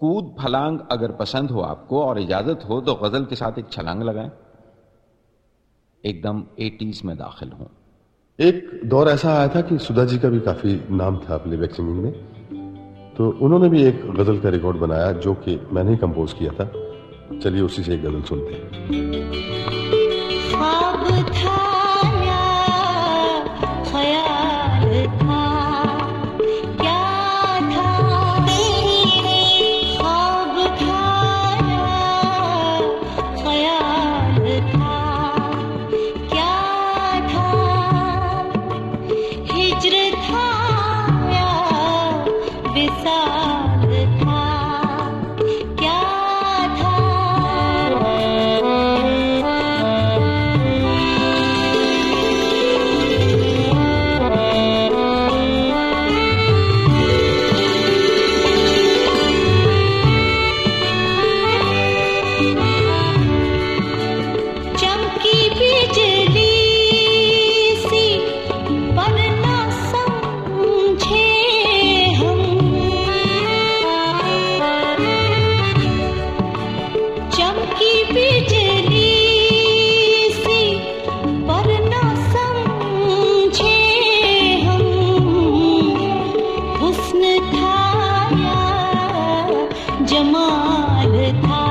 कूद फलांग अगर पसंद हो आपको और इजाज़त हो तो गज़ल के साथ एक छलांग लगाएँ। एकदम एटीज में दाखिल हूँ। एक दौर ऐसा आया था कि सुधा जी का भी काफ़ी नाम था प्लेबैक सिंगिंग में। तो उन्होंने भी एक गज़ल का रिकॉर्ड बनाया जो कि मैंने ही कंपोज किया था। चलिए उसी से एक गज़ल सुनते हैं। जमाल था।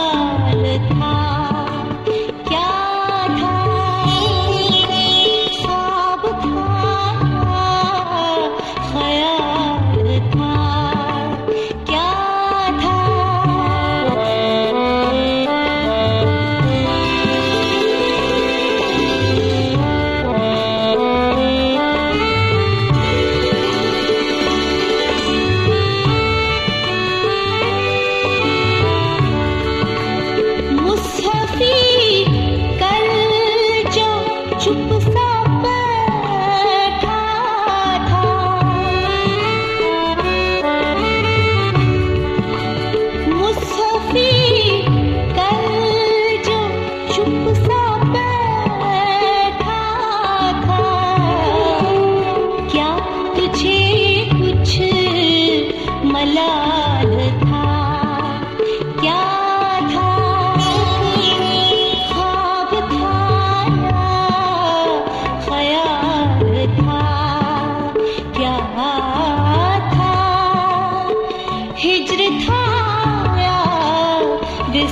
all the.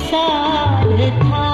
साथ था